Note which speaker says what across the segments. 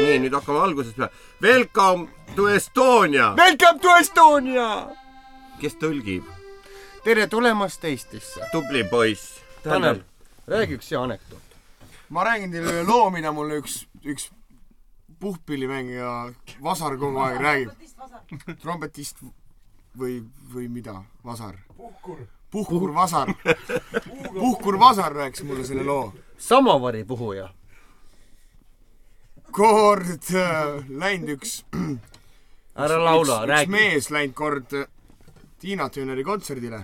Speaker 1: nii, nüüd hakkame algusest peale. Welcome to Estonia.
Speaker 2: Welcome to Estonia!
Speaker 1: kes tõlgib?
Speaker 2: tere tulemast Eestisse.
Speaker 1: tubli poiss.
Speaker 2: Tanel, räägi üks hea anekdoot.
Speaker 3: ma räägin teile ühe loo, mida mulle üks, üks puhkpillimängija Vasar kogu aeg räägib. trompetist või, või mida, Vasar? puhkur. puhkur Vasar. puhkur Vasar rääkis mulle selle loo.
Speaker 2: samavari puhuja.
Speaker 3: Kord äh, läinud üks,
Speaker 2: ära laula,
Speaker 3: üks, üks
Speaker 2: räägi.
Speaker 3: mees läinud kord äh, Tiina Töneri kontserdile.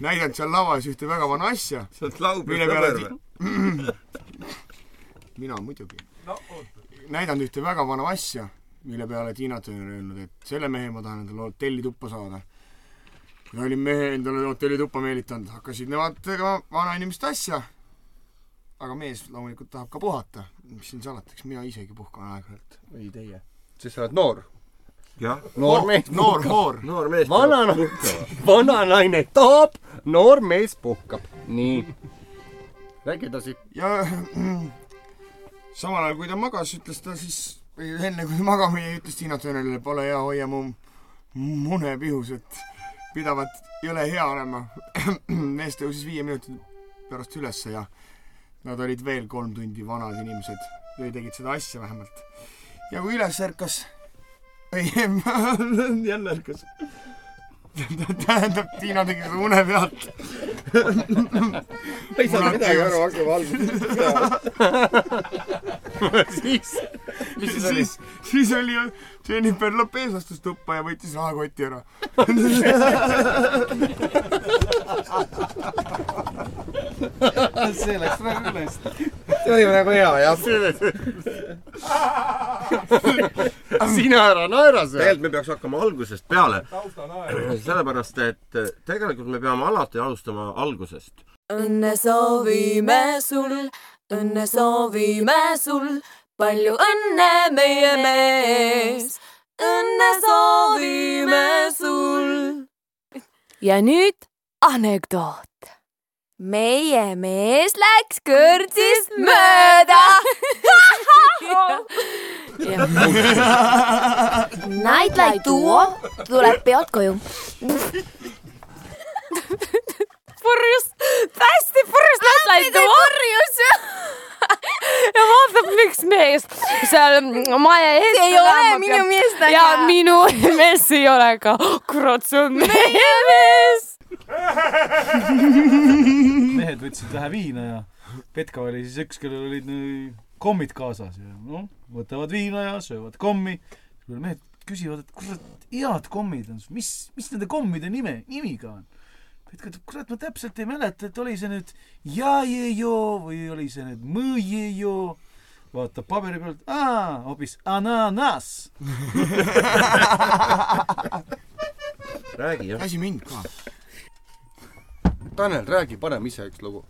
Speaker 3: näidanud seal lavas ühte väga vana asja,
Speaker 1: sa oled sõber või?
Speaker 3: mina muidugi no,. näidanud ühte väga vana asja, mille peale Tiina Turner öelnud, et selle mehe ma tahan endale hotellituppa saada. ja olin mehe endale hotellituppa meelitanud, hakkasid nemad tegema vanainimeste asja. Aga mees loomulikult tahab ka puhata, mis siin salata, eks mina isegi puhkan aeg-ajalt.
Speaker 2: ei teie. sest sa oled noor.
Speaker 1: jah,
Speaker 2: noor mees
Speaker 3: noor, noor.
Speaker 1: noor mees.
Speaker 2: vana, vana naine tahab, noor mees puhkab. nii. räägi edasi.
Speaker 3: ja samal ajal, kui ta magas, ütles ta siis, või enne kui magama jäi, ütles Tiina Turnerile, pole hea, hoia mu mune pihus, et pidavat jõle hea olema. mees tõusis viie minuti pärast ülesse ja nad olid veel kolm tundi vanad inimesed või tegid seda asja vähemalt. ja kui üles ärkas, ei, jälle ärkas. tähendab, Tiina tegi seda une pealt.
Speaker 1: ei saa midagi aru, hakkame algusest.
Speaker 2: siis, mis siis oli?
Speaker 3: siis, oli Jennifer Lopez astus tuppa ja võttis rahakoti ära.
Speaker 4: see läks väga hästi.
Speaker 1: see oli nagu hea jah.
Speaker 2: sina ära naera seal.
Speaker 1: tegelikult me peaks hakkama algusest peale. sellepärast, et tegelikult me peame alati alustama algusest.
Speaker 5: õnne soovime sul, õnne soovime sul, palju õnne, meie mees. õnne soovime sul. ja nüüd anekdoot. meie mees läks kõrtsist mööda. Nightlight duo tuleb pealt koju purjus, hästi purjus Nightlight duo. purjus ja vaatab üks mees seal maja ees. ei ole minu mees. ja minu mees ei ole ka. kurat, see on meie mees.
Speaker 4: mehed võtsid vähe viina ja Petka oli siis üks, kellel olid nii kommid kaasas ja noh, võtavad viina ja söövad kommi. mehed küsivad, et kurat, head kommid on, mis, mis nende kommide nime, nimiga on? Petka ütleb, kurat, ma täpselt ei mäleta, et oli see nüüd jajejo või oli see nüüd mõjejo. vaatab paberi pealt, aa, hoopis ananas.
Speaker 1: räägi jah.
Speaker 3: lasi mind ka.
Speaker 2: Tanel, räägi parem ise üks lugu.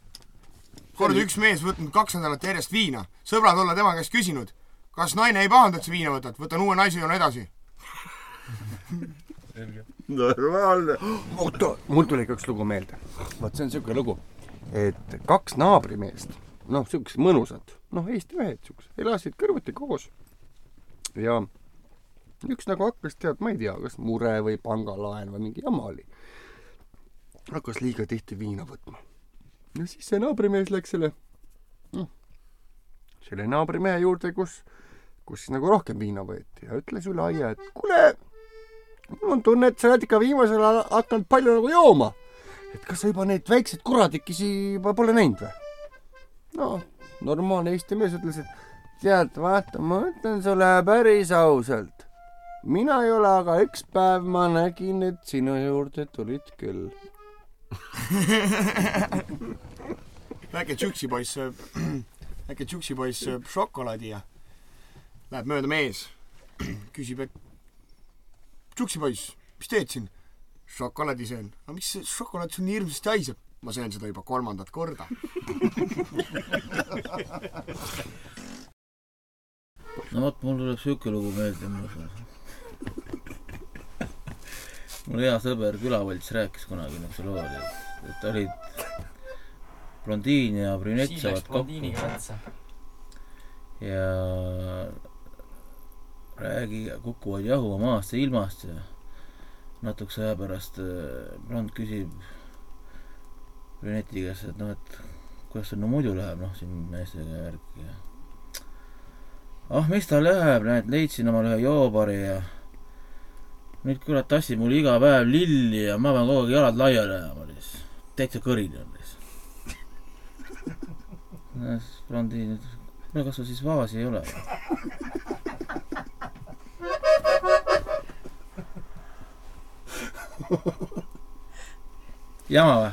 Speaker 3: kord üks mees võtnud kaks nädalat järjest viina, sõbrad olla tema käest küsinud, kas naine ei pahanda, et sa viina võtad, võtan uue naise ja joon edasi.
Speaker 1: normaalne.
Speaker 2: oota, mul tuli ka üks lugu meelde. vot see on siuke lugu, et kaks naabrimeest, noh, siuksed mõnusad, noh, Eesti mehed siuksed, elasid kõrvuti koos. ja üks nagu hakkas, tead, ma ei tea, kas mure või pangalaen või mingi jama oli. Hakkas liiga tihti viina võtma. ja siis see naabrimees läks selle, noh, selle naabrimehe juurde, kus, kus siis nagu rohkem viina võeti ja ütles üle aia, et kuule, mul on tunne, et sa oled ikka viimasel ajal hakanud palju nagu jooma. et kas sa juba neid väikseid kuradikesi juba pole näinud või? noh, normaalne Eesti mees ütles, et tead, vaata, ma ütlen sulle päris ausalt. mina ei ole, aga üks päev ma nägin, et sinu juurde tulid küll.
Speaker 3: väike tšuksipoiss sööb, väike tšuksipoiss sööb šokolaadi ja läheb mööda mees, küsib, et tšuksipoiss, mis teed siin? šokolaadi söön. aga miks see šokolaad sul nii hirmsasti haiseb? ma söön seda juba kolmandat korda.
Speaker 6: no vot, mul tuleb siuke lugu meelde, muuseas. mul hea sõber külavalts rääkis kunagi niisuguse loo, et, et olid blondiin ja brünett saavad kokku. ja räägi kukuvad jahu maast ja ilmast ja natukese aja pärast äh, Brand küsib brüneti käest, et noh, et kuidas sul no muidu läheb, noh, siin meestega värki ja ah, mis tal läheb, näed, leidsin omale ühe joobari ja nüüd kurat tassib mul iga päev lilli ja ma pean kogu aeg jalad laiali ajama lihtsalt. Täitsa kõrini on siis Brandi no kas sul siis vaasi ei ole? jama või?